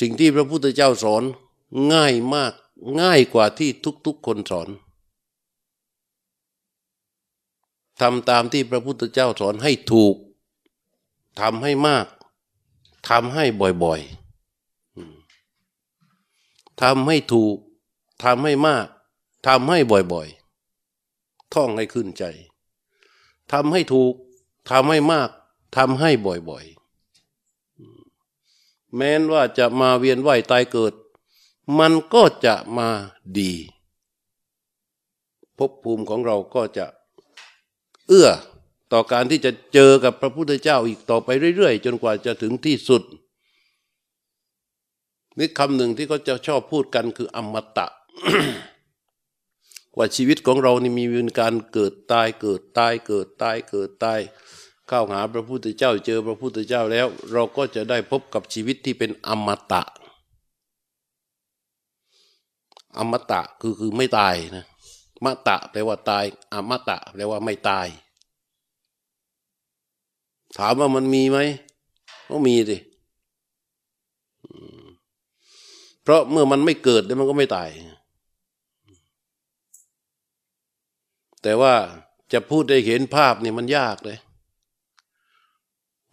สิ่งที่พระพุทธเจ้าสอนง่ายมากง่ายกว่าที่ทุกๆคนสอนทำตามที่พระพุทธเจ้าสอนให้ถูกทำให้มากทำให้บ่อยๆทำให้ถูกทำให้มากทำให้บ่อยๆ ท่องให้ขึ้นใจทำให้ถูกทำให้มากทำให้บ่อยๆ แม้นว่าจะมาเวียนว่ายตายเกิด มันก็จะมาดีภพภูมิของเราก็จะเอื้อต่อการที่จะเจอกับพระพุทธเจ้าอีกต่อไปเรื่อยๆ จนกว่าจะถึงที่สุด นี่คำหนึ่งที่เขาจะชอบพูดกันคืออมตะ ว่าชีวิตของเรานี่มีวิญการเกิดตายเกิดตายเกิดตายเกิดตาย เข้าหาพระพุทธเจ้าเจอพระพุทธเจ้าแล้ว เราก็จะได้พบกับชีวิตที่เป็นอมตะ อมตะคือคือไม่ตายนะมะตะแปลว่าตาย อมตะแปลว่าไม่ตาย ถามว่ามันมีไหมก็มีสิเพราะเมื่อมันไม่เกิดแล้วมันก็ไม่ตาย แต่ว่าจะพูดได้เห็นภาพนี่มันยากเลย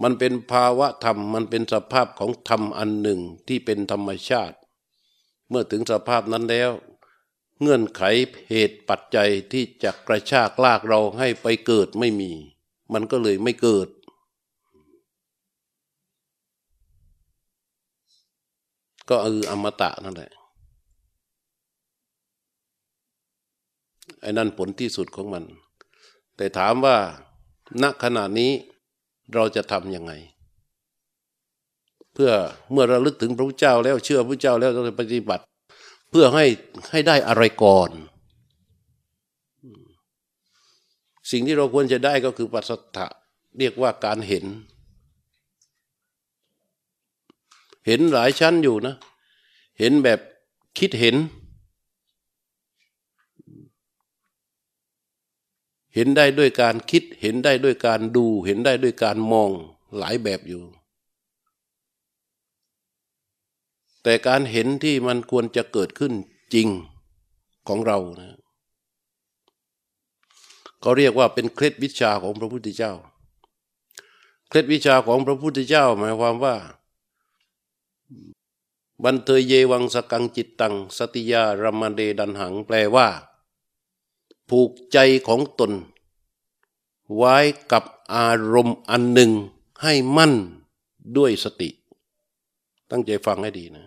มันเป็นภาวะธรรม มันเป็นสภาพของธรรมอันหนึ่งที่เป็นธรรมชาติ เมื่อถึงสภาพนั้นแล้ว เงื่อนไขเหตุปัจจัยที่จะกระชากลากเราให้ไปเกิดไม่มี มันก็เลยไม่เกิด ก็คืออมตะนั่นแหละไอ้นั่นผลที่สุดของมัน แต่ถามว่าณขณะนี้ เราจะทำยังไง เพื่อเมื่อเราลึกถึงพระพุทธเจ้าแล้วเชื่อพระพุทธเจ้าแล้วเราจะปฏิบัติ เพื่อให้ให้ได้อะไรก่อน สิ่งที่เราควรจะได้ก็คือปัสสถะเรียกว่าการเห็น เห็นหลายชั้นอยู่นะ เห็นแบบคิดเห็น เห็นได้ด้วยการคิด เห็นได้ด้วยการดู เห็นได้ด้วยการมองหลายแบบอยู่ แต่การเห็นที่มันควรจะเกิดขึ้นจริงของเรานะเขาเรียกว่าเป็นเคล็ดวิชาของพระพุทธเจ้า เคล็ดวิชาของพระพุทธเจ้าหมายความว่า บันเทยเยวังสกังจิตตัง สติยารมเดดันหัง แปลว่า ผูกใจของตน ไว้กับอารมณ์อันหนึ่งให้มั่นด้วยสติ ตั้งใจฟังให้ดีนะ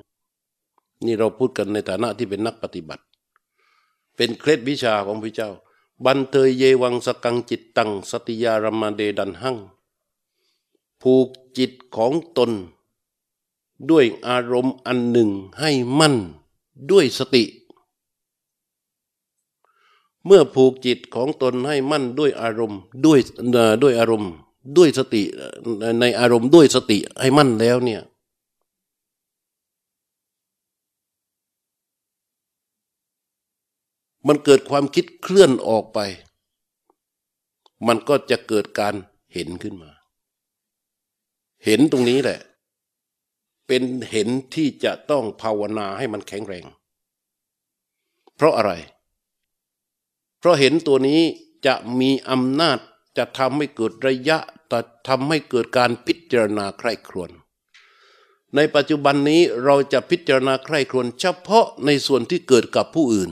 นี่เราพูดกันในฐานะที่เป็นนักปฏิบัติ เป็นเคล็ดวิชาของพระเจ้า บันเทยเยวังสกังจิตตังสติยารมาเดดันหั่งผูกจิตของตน ด้วยอารมณ์อันหนึ่งให้มั่นด้วยสติ เมื่อผูกจิตของตนให้มั่นด้วยอารมณ์ด้วยด้วยอารมณ์ด้วยสติในอารมณ์ด้วยสติให้มั่นแล้วเนี่ยมันเกิดความคิดเคลื่อนออกไป มันก็จะเกิดการเห็นขึ้นมา เห็นตรงนี้แหละ เป็นเห็นที่จะต้องภาวนาให้มันแข็งแรง เพราะอะไร เพราะเห็นตัวนี้จะมีอำนาจจะทำให้เกิดระยะแต่ทำให้เกิดการพิจารณาใคร่ครวญในปัจจุบันนี้เราจะพิจารณาใคร่ครวญเฉพาะในส่วนที่เกิดกับผู้อื่น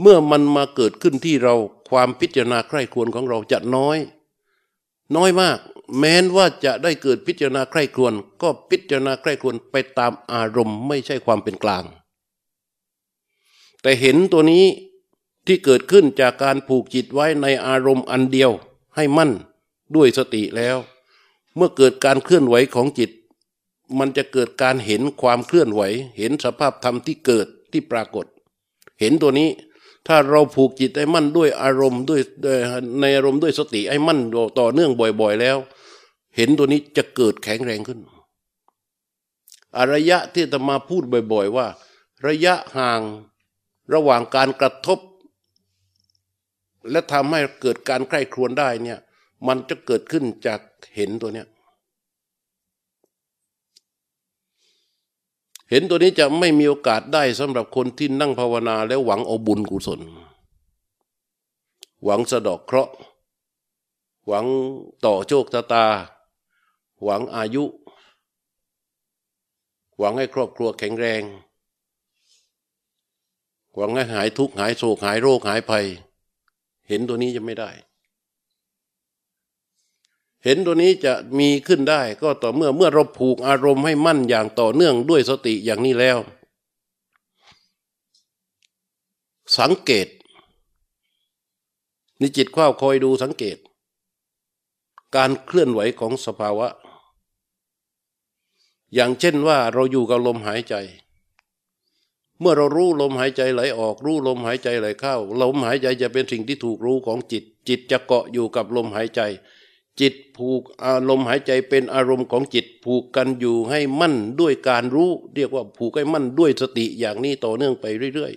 เมื่อมันมาเกิดขึ้นที่เราความพิจารณาใคร่ครวญของเราจะน้อย น้อยมาก แม้นว่าจะได้เกิดพิจารณาใคร่ครวญก็พิจารณาใคร่ครวญไปตามอารมณ์ไม่ใช่ความเป็นกลาง แต่เห็นตัวนี้ ที่เกิดขึ้นจากการผูกจิตไว้ในอารมณ์อันเดียวให้มั่นด้วยสติแล้ว เมื่อเกิดการเคลื่อนไหวของจิต มันจะเกิดการเห็นความเคลื่อนไหว เห็นสภาพธรรมที่เกิดที่ปรากฏ เห็นตัวนี้ถ้าเราผูกจิตให้มั่นด้วยอารมณ์ด้วยในอารมณ์ด้วยสติให้มั่นต่อเนื่องบ่อยๆแล้ว เห็นตัวนี้จะเกิดแข็งแรงขึ้นอระยะที่จะมาพูดบ่อย ๆ ว่า ระยะห่างระหว่างการกระทบ และทำให้เกิดการใคร่ครวญได้เนี่ย มันจะเกิดขึ้นจากเห็นตัวเนี้ยเห็นตัวนี้จะไม่มีโอกาสได้สำหรับคนที่นั่งภาวนาแล้วหวังเอาบุญกุศล หวังสะดอกเคราะห์ หวังต่อโชคชะตา หวังอายุ หวังให้ครอบครัวแข็งแรง หวังให้หายทุกข์หายโศกหายโรคหายภัย เห็นตัวนี้จะไม่ได้ เห็นตัวนี้จะมีขึ้นได้ก็ต่อเมื่อเมื่อเราผูกอารมณ์ให้มั่นอย่างต่อเนื่องด้วยสติอย่างนี้แล้ว สังเกตนิจิตข้าวคอยดูสังเกต การเคลื่อนไหวของสภาวะ อย่างเช่นว่าเราอยู่กับลมหายใจ เมื่อเรารู้ลมหายใจไหลออก รู้ลมหายใจไหลเข้า ลมหายใจจะเป็นสิ่งที่ถูกรู้ของจิต จิตจะเกาะอยู่กับลมหายใจ จิตผูกอารมณ์หายใจเป็นอารมณ์ของจิตผูกกันอยู่ให้มั่นด้วยการรู้ เรียกว่าผูกให้มั่นด้วยสติอย่างนี้ต่อเนื่องไปเรื่อย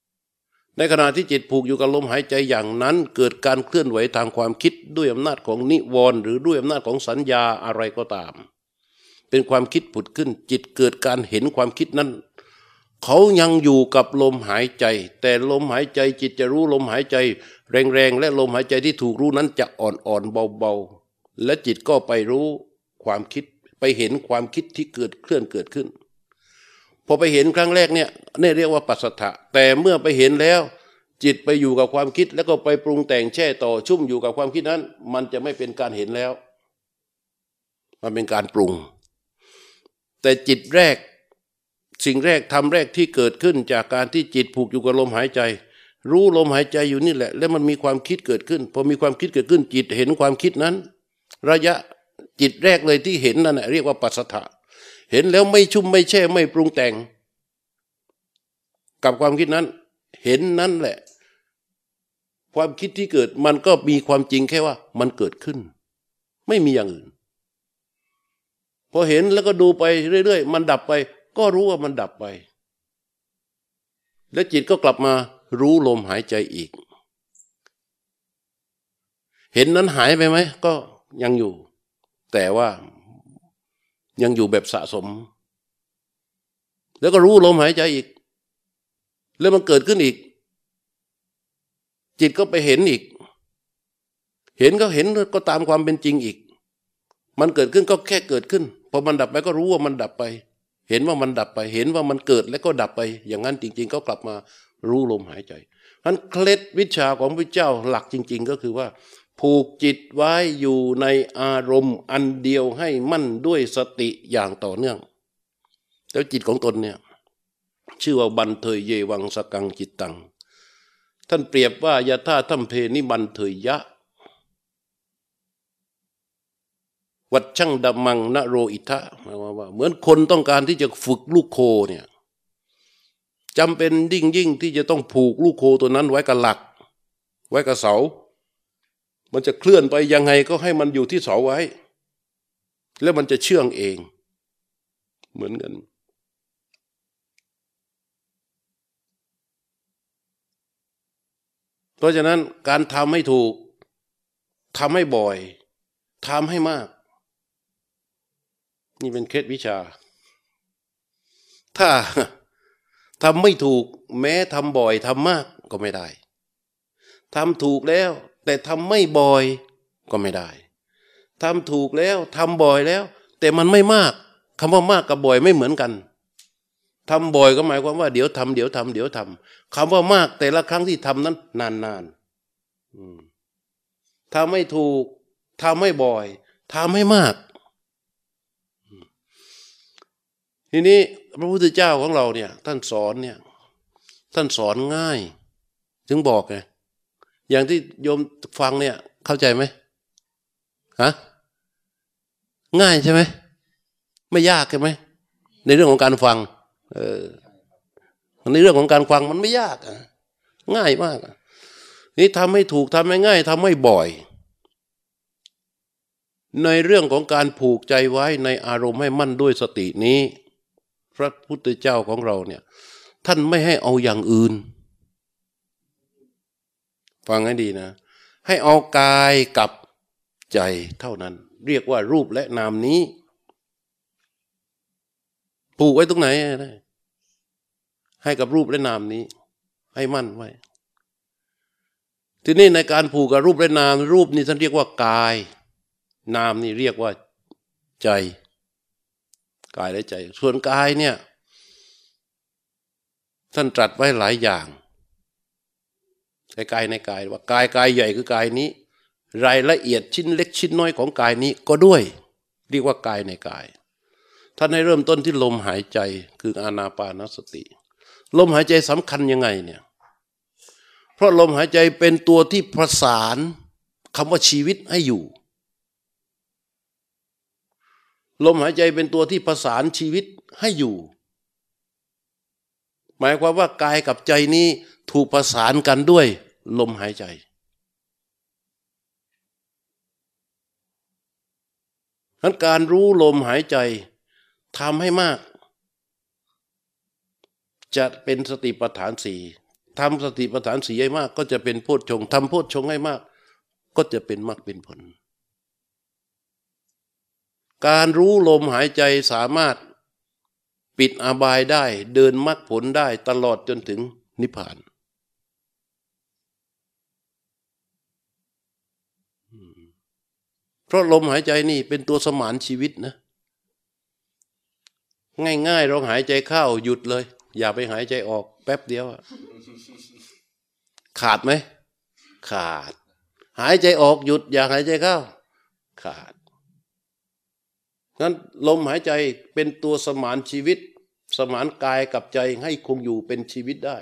ๆ ในขณะที่จิตผูกอยู่กับลมหายใจอย่างนั้น เกิดการเคลื่อนไหวทางความคิดด้วยอำนาจของนิวรณ์หรือด้วยอำนาจของสัญญาอะไรก็ตาม เป็นความคิดผุดขึ้น จิตเกิดการเห็นความคิดนั้น เขายังอยู่กับลมหายใจ แต่ลมหายใจจิตจะรู้ลมหายใจ แรงๆและลมหายใจที่ถูกรู้นั้นจะอ่อนๆเบาๆ และจิตก็ไปรู้ความคิดไปเห็นความคิดที่เกิดเคลื่อนเกิดขึ้น พอไปเห็นครั้งแรกเนี่ยนี่เรียกว่าปัสสถะแต่เมื่อไปเห็นแล้ว จิตไปอยู่กับความคิดแล้วก็ไปปรุงแต่งแช่ต่อชุ่มอยู่กับความคิดนั้น มันจะไม่เป็นการเห็นแล้ว มันเป็นการปรุง แต่จิตแรก สิ่งแรกทำแรกที่เกิดขึ้นจากการที่จิตผูกอยู่กับลมหายใจ รู้ลมหายใจอยู่นี่แหละ แล้วมันมีความคิดเกิดขึ้นพอมีความคิดเกิดขึ้น จิตเห็นความคิดนั้น ระยะจิตแรกเลยที่เห็นนั่นเรียกว่าปัสสถะเห็นแล้วไม่ชุ่มไม่แช่ไม่ปรุงแต่ง กับความคิดนั้น เห็นนั้นแหละ ความคิดที่เกิดมันก็มีความจริงแค่ว่า มันเกิดขึ้น ไม่มีอย่างอื่นพอเห็นแล้วก็ดูไปเรื่อยๆ มันดับไป ก็รู้ว่ามันดับไป แล้วจิตก็กลับมารู้ลมหายใจอีก เห็นนั้นหายไปไหม ก็ยังอยู่ แต่ว่ายังอยู่แบบสะสม แล้วก็รู้ลมหายใจอีก แล้วมันเกิดขึ้นอีก จิตก็ไปเห็นอีก เห็นก็เห็นก็ตามความเป็นจริงอีก มันเกิดขึ้นก็แค่เกิดขึ้นพอมันดับไปก็รู้ว่ามันดับไป เห็นว่ามันดับไป เห็นว่ามันเกิดแล้วก็ดับไป อย่างนั้นจริง ๆ ก็กลับมารู้ลมหายใจนั้นเคล็ดวิชาของพระเจ้าหลักจริง ๆ ก็คือว่า ผูกจิตไว้อยู่ในอารมณ์อันเดียวให้มั่นด้วยสติอย่างต่อเนื่อง แล้วจิตของตนเนี่ยชื่อว่าพันเธยเยวัง สะกังจิตตัง ท่านเปรียบว่ายะถา ถัมเภ นิพันเธยยะ วัดช่างดมังนโรอิทะหมายว่า เหมือนคนต้องการที่จะฝึกลูกโคเนี่ยจำเป็นยิ่งยิ่งที่จะต้องผูกลูกโคตัวนั้นไว้กับหลัก ไว้กับเสา มันจะเคลื่อนไปยังไงก็ให้มันอยู่ที่เสาไว้ แล้วมันจะเชื่องเอง เหมือนกัน เพราะฉะนั้นการทำให้ถูกทำให้บ่อยทำให้มาก นี่เป็นเคล็ดวิชา ถ้าทำไม่ถูก แม้ทำบ่อยทำมากก็ไม่ได้ทำถูกแล้ว แต่ทำไม่บ่อยก็ไม่ได้ทำถูกแล้วทำบ่อยแล้ว แต่มันไม่มากคำว่ามากกับบ่อยไม่เหมือนกันทำบ่อยก็หมายความว่าเดี๋ยวทำเดี๋ยวทำเดี๋ยวทำคำว่ามากแต่ละครั้งที่ทำนั้น นานๆทำไม่ถูกทำไม่บ่อยทำไม่มาก ทีนี้พระพุทธเจ้าของเราเนี่ย ท่านสอนเนี่ย ท่านสอนง่าย ถึงบอกไงอย่างที่โยมฟังเนี่ย เข้าใจไหมฮะง่ายใช่ไหมไม่ยากใช่ไหมในเรื่องของการฟัง เออในเรื่องของการฟังมันไม่ยากอะง่ายมากนี่ทำให้ถูกทำให้ง่ายทำให้บ่อย ในเรื่องของการผูกใจไว้ในอารมณ์ให้มั่นด้วยสตินี้ พระพุทธเจ้าของเราเนี่ย ท่านไม่ให้เอาอย่างอื่น ฟังให้ดีนะ ให้เอากายกับใจเท่านั้น เรียกว่ารูปและนามนี้ผูกไว้ตรงไหนได้ให้กับรูปและนามนี้ ให้มั่นไว้ ทีนี้ในการผูกกับรูปและนาม รูปนี่ท่านเรียกว่ากาย นามนี่เรียกว่าใจ กายและใจ ส่วนกายเนี่ย ท่านตรัสไว้หลายอย่างในกายในกายว่ากายกายใหญ่คือกายนี้ รายละเอียดชิ้นเล็กชิ้นน้อยของกายนี้ก็ด้วย เรียกว่ากายในกายท่านให้เริ่มต้นที่ลมหายใจคืออานาปานสติ ลมหายใจสำคัญยังไงเนี่ยเพราะลมหายใจเป็นตัวที่ประสานคำว่าชีวิตให้อยู่ ลมหายใจเป็นตัวที่ประสานชีวิตให้อยู่ หมายความว่ากายกับใจนี้ถูกประสานกันด้วยลมหายใจนั้นการรู้ลมหายใจทำให้มาก จะเป็นสติปัฏฐานสี่ทำสติปัฏฐานสี่ให้มาก ก็จะเป็นโพชฌงทำโพชฌงให้มาก ก็จะเป็นมากเป็นผล การรู้ลมหายใจสามารถปิดอบายได้ เดินมรรคผลได้ตลอดจนถึงนิพพาน เพราะลมหายใจนี่เป็นตัวสมานชีวิตนะ ง่ายๆเราหายใจเข้าหยุดเลย อย่าไปหายใจออกแป๊บเดียว ขาดไหม ขาด หายใจออกหยุด อย่าหายใจเข้า ขาด นั้นลมหายใจเป็นตัวสมานชีวิต สมานกายกับใจให้คงอยู่เป็นชีวิตได้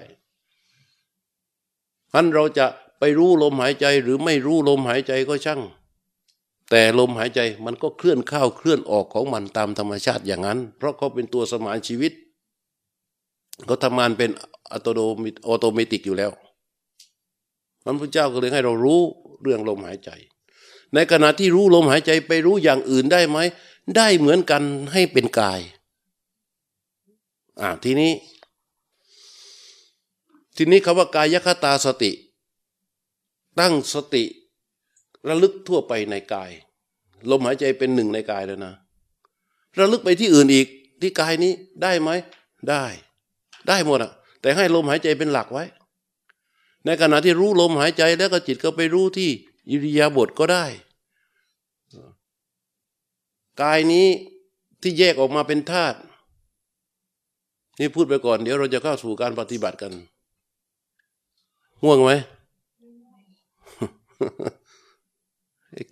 นั้นเราจะไปรู้ลมหายใจหรือไม่รู้ลมหายใจก็ช่าง แต่ลมหายใจมันก็เคลื่อนเข้าเคลื่อนออกของมันตามธรรมชาติอย่างนั้น เพราะเขาเป็นตัวสมานชีวิตเขาทำงานเป็นอัตโนมัติ automatic อยู่แล้วพระพุทธเจ้าก็เลยให้เรารู้เรื่องลมหายใจ ในขณะที่รู้ลมหายใจไปรู้อย่างอื่นได้ไหม ได้เหมือนกันให้เป็นกาย อ่าทีนี้ ทีนี้คำว่ากายคตาสติ ตั้งสติระลึกทั่วไปในกาย ลมหายใจเป็นหนึ่งในกายแล้วนะ ระลึกไปที่อื่นอีกที่กายนี้ได้ไหม ได้ ได้หมดอะแต่ให้ลมหายใจเป็นหลักไว้ ในขณะที่รู้ลมหายใจแล้วก็จิตก็ไปรู้ที่อิริยาบถก็ได้ กายนี้ที่แยกออกมาเป็นธาตุนี่พูดไปก่อน เดี๋ยวเราจะเข้าสู่การปฏิบัติกันง่วงไหม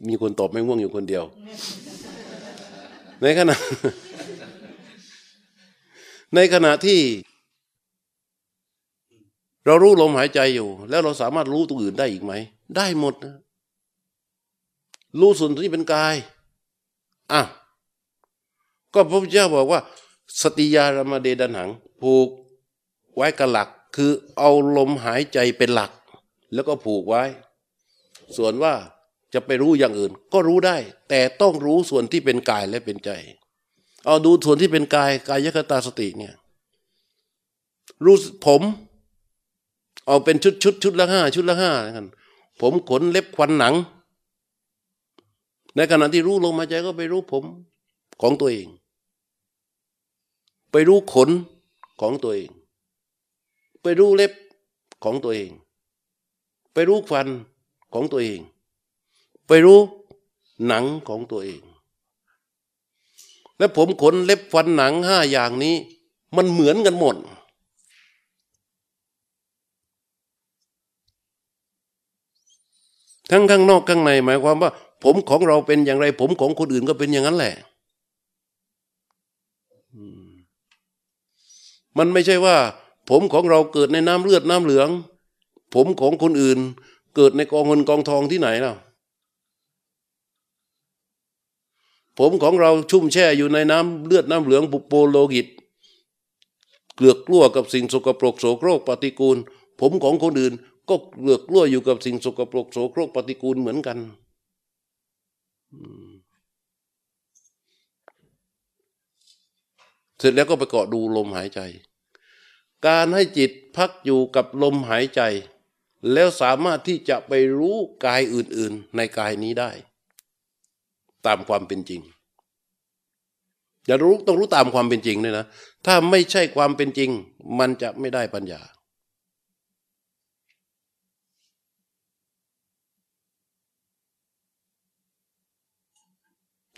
มีคนตอบไม่ง่วงอยู่คนเดียว ในขณะ ในขณะที่ เรารู้ลมหายใจอยู่ แล้วเราสามารถรู้ตัวอื่นได้อีกไหม ได้หมดนะรู้ส่วนที่เป็นกาย อะก็พระพุทธเจ้าบอกว่า สติยารมเดดันหัง ผูกไว้กับหลัก คือเอาลมหายใจเป็นหลัก แล้วก็ผูกไว้ ส่วนว่าจะไปรู้อย่างอื่น ก็รู้ได้ แต่ต้องรู้ส่วนที่เป็นกายและเป็นใจ เอาดูส่วนที่เป็นกายกายยคตาสติเนี่ยรู้ผม เอาเป็นชุดชุดชุดละห้าชุดละห้ากันผมขนเล็บควันหนัง ในขณะที่รู้ลงมาใจก็ไปรู้ผมของตัวเอง ไปรู้ขนของตัวเอง ไปรู้เล็บของตัวเอง ไปรู้ฟันของตัวเอง ไปรู้หนังของตัวเอง และผมขนเล็บฟันหนังห้าอย่างนี้ มันเหมือนกันหมด ทั้งข้างนอกข้างในหมายความว่า ผมของเราเป็นอย่างไร ผมของคนอื่นก็เป็นอย่างนั้นแหละมันไม่ใช่ว่า ผมของเราเกิดในน้ำเลือดน้ำเหลือง ผมของคนอื่น เกิดในกองเงินกองทองที่ไหนล่ะผมของเราชุ่มแช่อยู่ในน้ำเลือดน้ำเหลืองบุโปโลกิต เกลือกกลัวกับสิ่งสกปรกโสโครกปฏิกูล ผมของคนอื่นก็เกลือกกลัวอยู่กับสิ่งสกปรกโสโครกปฏิกูลเหมือนกัน เสร็จแล้วก็ไปเกาะดูลมหายใจ การให้จิตพักอยู่กับลมหายใจ แล้วสามารถที่จะไปรู้กายอื่น ๆ ในกายนี้ได้ ตามความเป็นจริงอจะรู้ต้องรู้ตามความเป็นจริงด้วยนะ ถ้าไม่ใช่ความเป็นจริง มันจะไม่ได้ปัญญา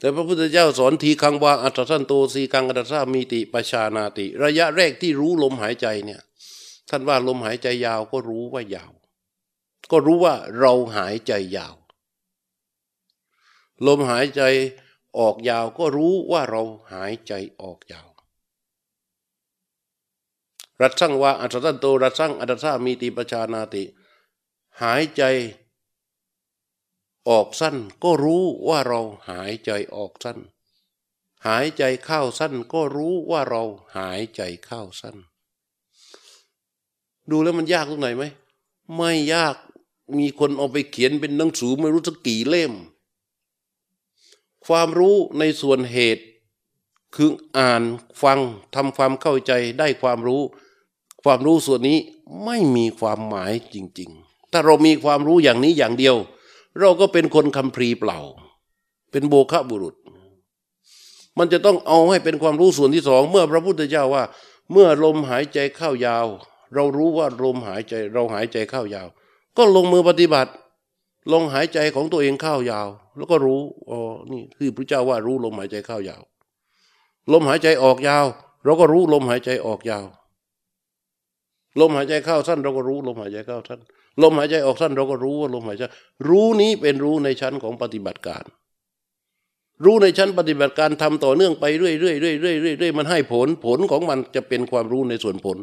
แต่พระพุทธเจ้าสอนทีคังวาอัตสันโตสีคังอัตสามีติปชานาติ ระยะแรกที่รู้ลมหายใจเนี่ย ท่านว่าลมหายใจยาวก็รู้ว่ายาว ก็รู้ว่าเราหายใจยาว ลมหายใจออกยาวก็รู้ว่าเราหายใจออกยาว รัตสังวาอัตตันโตรัตสังอัตสามีติปชานาติ หายใจ ออกสั้นก็รู้ว่าเราหายใจออกสั้น หายใจเข้าสั้นก็รู้ว่าเราหายใจเข้าสั้น ดูแล้วมันยากตรงไหนไหมไม่ยากมีคนเอาไปเขียนเป็นหนังสือไม่รู้สักกี่เล่ม ความรู้ในส่วนเหตุ คืออ่านฟังทำความเข้าใจได้ความรู้ ความรู้ส่วนนี้ไม่มีความหมายจริง ๆ ถ้าเรามีความรู้อย่างนี้อย่างเดียว เราก็เป็นคนคำพรีเปล่า เป็นโบคะบุรุษ มันจะต้องเอาให้เป็นความรู้ส่วนที่สอง เมื่อพระพุทธเจ้าว่า เมื่อลมหายใจเข้ายาว เรารู้ว่าลมหายใจ เราหายใจเข้ายาว ก็ลงมือปฏิบัติ ลงหายใจของตัวเองเข้ายาว แล้วก็รู้อ๋อนี่คือพระเจ้าว่ารู้ลมหายใจเข้ายาว ลมหายใจออกยาว เราก็รู้ลมหายใจออกยาว ลมหายใจเข้าสั้น เราก็รู้ลมหายใจเข้าสั้น ลมหายใจออกสั้นเราก็รู้ว่าลมหายใจรู้นี้เป็นรู้ในชั้นของปฏิบัติการ รู้ในชั้นปฏิบัติการทำต่อเนื่องไปเรื่อยเรื่อยเรื่อยเรื่อยเรื่อยมันให้ผลผลของมันจะเป็นความรู้ในส่วนผล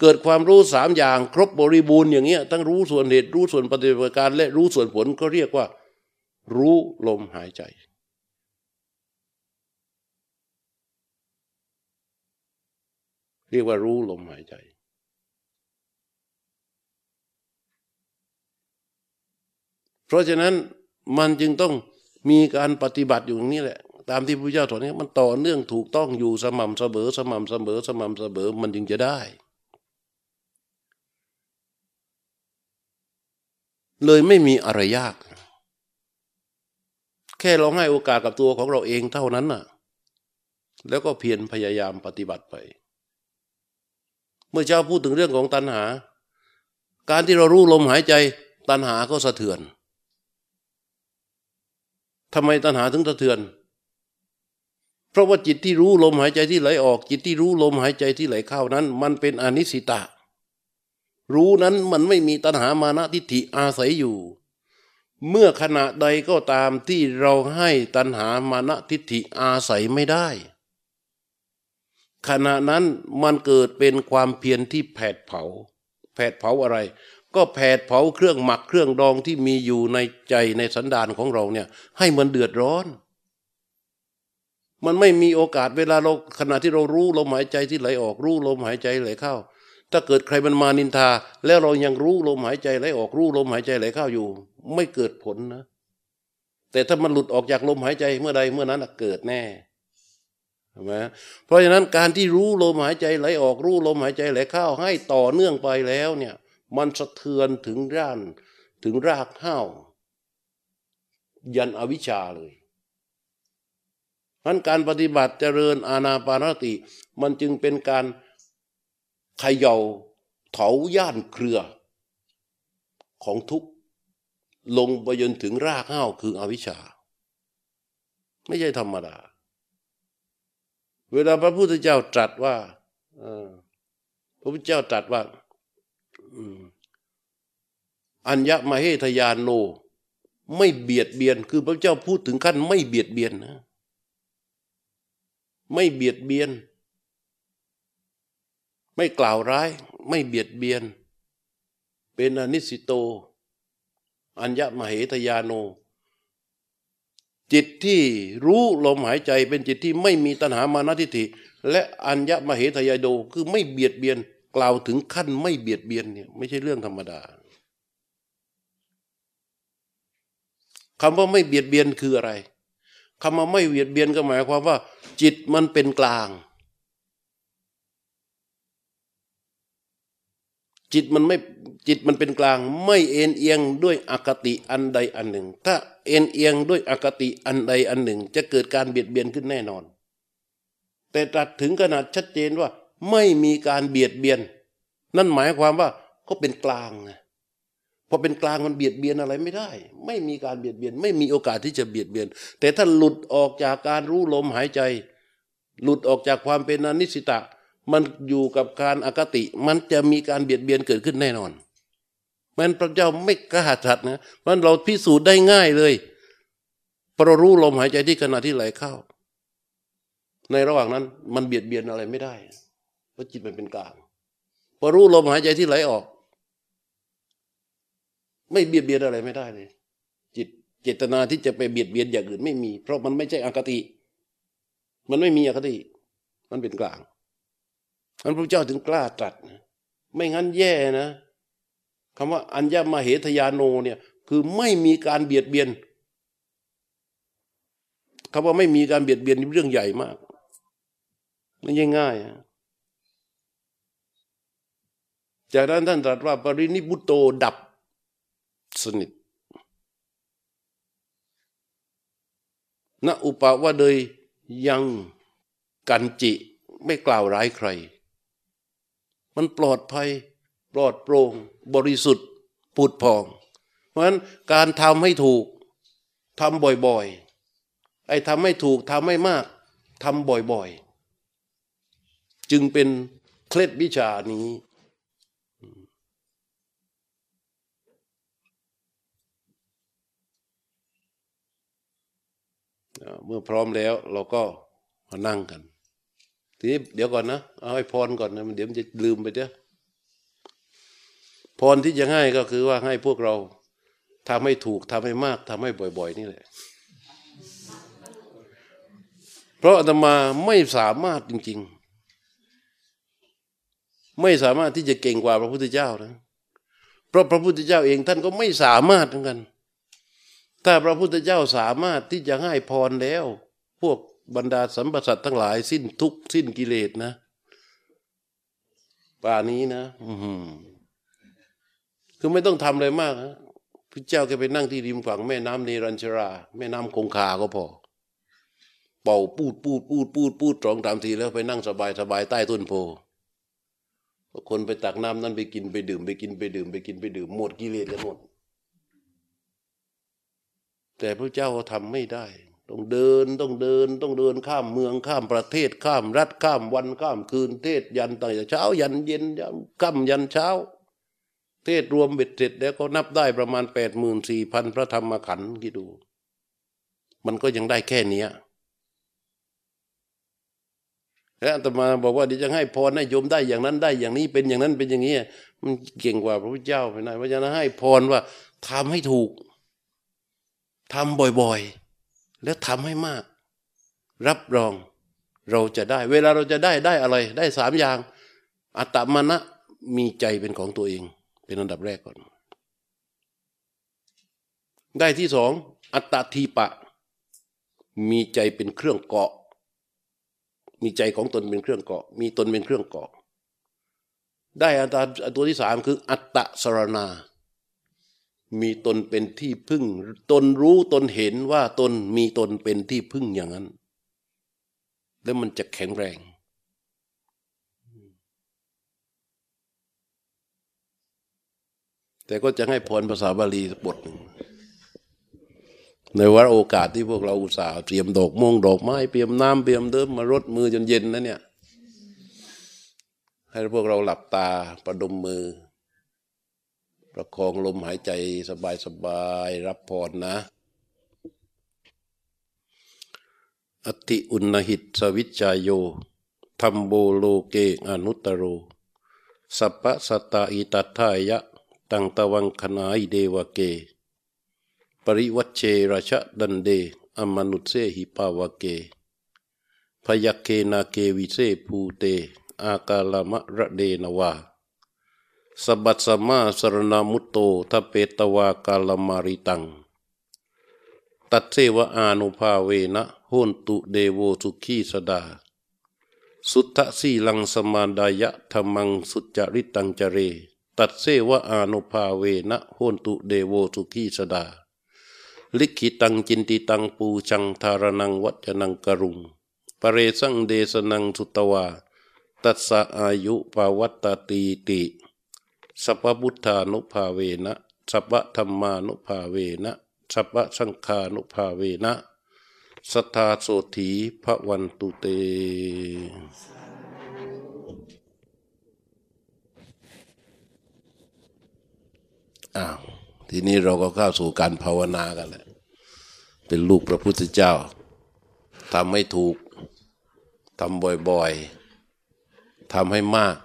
เกิดความรู้สามอย่างครบบริบูรณ์อย่างเงี้ยทั้งรู้ส่วนเหตุรู้ส่วนปฏิบัติการและรู้ส่วนผลก็เรียกว่า รู้ลมหายใจเรียกว่ารู้ลมหายใจ เพราะฉะนั้นมันจึงต้องมีการปฏิบัติอยู่อย่างนี้แหละ ตามที่พระเจ้าสอนนี้มันต่อเนื่องถูกต้องอยู่สม่ำเสมอสม่ำเสมอสม่ำเสมอมันจึงจะได้ เลยไม่มีอะไรยาก แค่เราให้โอกาสกับตัวของเราเองเท่านั้นน่ะ แล้วก็เพียรพยายามปฏิบัติไป เมื่อเจ้าพูดถึงเรื่องของตัณหา การที่เรารู้ลมหายใจ ตัณหาก็สะเทือน ทำไมตัณหาถึงสะเทือน เพราะว่าจิตที่รู้ลมหายใจที่ไหลออก จิตที่รู้ลมหายใจที่ไหลเข้านั้น มันเป็นอนิสิตะ รู้นั้นมันไม่มีตัณหามานะทิฏฐิอาศัยอยู่ เมื่อขณะใดก็ตามที่เราให้ตัณหามานะทิฏฐิอาศัยไม่ได้ ขณะนั้นมันเกิดเป็นความเพียรที่แผดเผา แผดเผาอะไร ก็แผดเผาเครื่องหมักเครื่องดองที่มีอยู่ในใจในสันดานของเราเนี่ย ให้มันเดือดร้อน มันไม่มีโอกาสเวลาเราขณะที่เรารู้ลมหายใจที่ไหลออกรู้ลมหายใจไหลเข้า ถ้าเกิดใครมันมานินทา แล้วเรายังรู้ลมหายใจไหลออกรู้ลมหายใจไหลเข้าอยู่ ไม่เกิดผลนะ แต่ถ้ามันหลุดออกจากลมหายใจเมื่อใดเมื่อนั้นเกิดแน่ใช่ไหมเพราะฉะนั้นการที่รู้ลมหายใจไหลออกรู้ลมหายใจไหลเข้าให้ต่อเนื่องไปแล้วเนี่ย มันสะเทือนถึงร่านถึงรากห้าวยันอวิชชาเลยนั้นการปฏิบัติเจริญอาณาปานสติ มันจึงเป็นการขย่าเถาย่านเครือ ของทุกลงไปจนถึงรากห้าวคืออวิชชา ไม่ใช่ธรรมดา เวลาพระพุทธเจ้าตรัสว่าพระพุทธเจ้าตรัสว่า อัญญมาเฮทยานโน ไม่เบียดเบียน คือพระเจ้าพูดถึงขั้นไม่เบียดเบียนนะ ไม่เบียดเบียน ไม่กล่าวร้าย ไม่เบียดเบียน เป็นอนิสิโต อัญญมเหตยาโน จิตที่รู้ลมหายใจเป็นจิตที่ไม่มีตัณหามานาทิฏฐิและอัญญมเหตยาโดคือไม่เบียดเบียน กล่าวถึงขั้นไม่เบียดเบียนเนี่ยไม่ใช่เรื่องธรรมดาคำว่าไม่เบียดเบียนคืออะไรคำว่าไม่เบียดเบียนก็หมายความว่า จิตมันเป็นกลาง จิตมันไม่จิตมันเป็นกลาง ไม่เอ็นเอียงด้วยอคติอันใดอันหนึ่ง ถ้าเอ็นเอียงด้วยอคติอันใดอันหนึ่ง จะเกิดการเบียดเบียนขึ้นแน่นอน แต่ตัดถึงขนาดชัดเจนว่า ไม่มีการเบียดเบียน นั่นหมายความว่าก็เป็นกลางไงพอเป็นกลางมันเบียดเบียนอะไรไม่ได้ ไม่มีการเบียดเบียน ไม่มีโอกาสที่จะเบียดเบียน แต่ถ้าหลุดออกจากการรู้ลมหายใจ หลุดออกจากความเป็นอนิสิตะ มันอยู่กับการอคติ มันจะมีการเบียดเบียนเกิดขึ้นแน่นอน มันพระเจ้าไม่กล้าจัดนะมันเราพิสูจน์ได้ง่ายเลยพอเรารู้ลมหายใจที่ขณะที่ไหลเข้า ในระหว่างนั้นมันเบียดเบียนอะไรไม่ได้ ราะจิตมันเป็นกลางพอรู้ลมหายใจที่ไหลออก ไม่เบียดเบียนอะไรไม่ได้เลย จิตเจตนาที่จะไปเบียดเบียนอย่างอื่นไม่มี เพราะมันไม่ใช่อคติ มันไม่มีอคติ มันเป็นกลางมันพระเจ้าถึงกล้าตรัสไม่งั้นแย่นะคำว่าอัญญมาเหทยาโนเนี่ย คือไม่มีการเบียดเบียนคำว่าไม่มีการเบียดเบียนนี่เรื่องใหญ่มาก ไม่ใช่ง่าย จากนั้นท่านตรัสว่าปรินิบุตโตดับสนิทณอุปาว่าโดยยังกันจิไม่กล่าวร้ายใคร มันปลอดภัย ปลอดโปร่ง บริสุทธิ์ปูดพอง เพราะฉะนั้นการทำให้ถูกทำบ่อยๆ ไอ้ทำให้ถูกทำให้มากทำบ่อยๆ จึงเป็นเคล็ดวิชานี้เมื่อพร้อมแล้ว เราก็มานั่งกัน ทีนี้เดี๋ยวก่อนนะ เอาให้พรก่อนนะเดี๋ยวมันจะลืมไปเด้อพรที่จะให้ก็คือว่าให้พวกเราทำให้ถูกทำให้มากทำให้บ่อย ๆ นี่แหละ เพราะอาตมาไม่สามารถจริง ๆ ไม่สามารถที่จะเก่งกว่าพระพุทธเจ้านะ เพราะพระพุทธเจ้าเองท่านก็ไม่สามารถเหมือนกัน ถ้าพระพุทธเจ้าสามารถที่จะให้พรแล้ว พวกบรรดาสัมปสัตทั้งหลาย สิ้นทุกสิ้นกิเลสนะป่านี้นะคือไม่ต้องทำอะไรมากนะพระเจ้าแกไปนั่งที่ริมฝั่งแม่น้ำเนรัญชรา แม่น้ำคงคาก็พอ เป่าปูดปูดปูดปูดปูดสองสามทีแล้วไปนั่งสบายสบายใต้ต้นโพคนไปตักน้ำนั้นไปกินไปดื่มไปกินไปดื่มไปกินไปดื่มหมดกิเลสกันหมด แต่พระเจ้าทำไม่ได้ ต้องเดินต้องเดินต้องเดินข้ามเมืองข้ามประเทศข้ามรัฐข้ามวันข้ามคืนเทศยันตั้งแต่เช้า ยันเย็นยันค่ำยันเช้า เทศรวมเบ็ดเสร็จแล้วก็นับได้ประมาณแปดหมื่นสี่พันพระธรรมขันธ์กี่ดู มันก็ยังได้แค่เนี้ยแล้วอาตมาบอกว่าเดี๋ยวจะให้พรให้โยมได้อย่างนั้นได้อย่างนี้เป็นอย่างนั้นเป็นอย่างนี้มันเก่งกว่าพระพุทธเจ้าไปหน่อยเพราะฉะนั้นให้พรว่าทำให้ถูก ทำบ่อยๆ แล้วทำให้มาก รับรองเราจะได้ เวลาเราจะได้ได้อะไร ได้สามอย่าง อัตตมณะมีใจเป็นของตัวเอง เป็นอันดับแรกก่อน ได้ที่สองอัตตทีปะ มีใจเป็นเครื่องเกาะ มีใจของตนเป็นเครื่องเกาะ มีตนเป็นเครื่องเกาะ ได้อัตตัวที่สามคือ อัตตสรณา มีตนเป็นที่พึ่ง ตนรู้ตนเห็นว่าตนมีตนเป็นที่พึ่งอย่างนั้น แล้วมันจะแข็งแรง แต่ก็จะให้พรภาษาบาลีบทหนึ่งในวันโอกาสที่พวกเราอุตส่าห์เตรียมดอกมงดอกไม้เตรียมน้ำเตรียมเดิมมารดมือจนเย็นนะเนี่ย ให้พวกเราหลับตาประดมมือ ประคองลมหายใจสบายสบายรับพรนะ อติอุณหิตสวิจายโยธรรมโบโลเกอนุตโร สัพพสตาอิตัทายะ ตังตะวังคณายเดวเก ปริวัชเชราชดันเด อมนุเสหิปาวเก พยักเคนาเกวิเซภูเต อากาลมะระเดนวา สบัตสมาสรณมุตโตทเปตวากาลมาริตัง ตัดเสวะอานุภาเวนะโหนตุเดโวสุขีสดา สุทธสีลังสมาดายะธรรมังสุจริตังจเร ตัดเสวะอานุภาเวนะโหนตุเดโวสุขีสดา ลิขิตังจินติตังปูชังธารนังวัจนังกรุงปเรสังเดสนังสุตวา ตัสสะอายุปาวัตตตีติ สัพพุทธานุภาเวนะสัพพธรรมานุภาเวนะสัพพสังฆานุภาเวนะสัทธาโสถีพระวันตุเต อ้าว ทีนี้เราก็เข้าสู่การภาวนากันแหละ เป็นลูกพระพุทธเจ้า ทำไม่ถูก ทำบ่อยๆ ทำให้มาก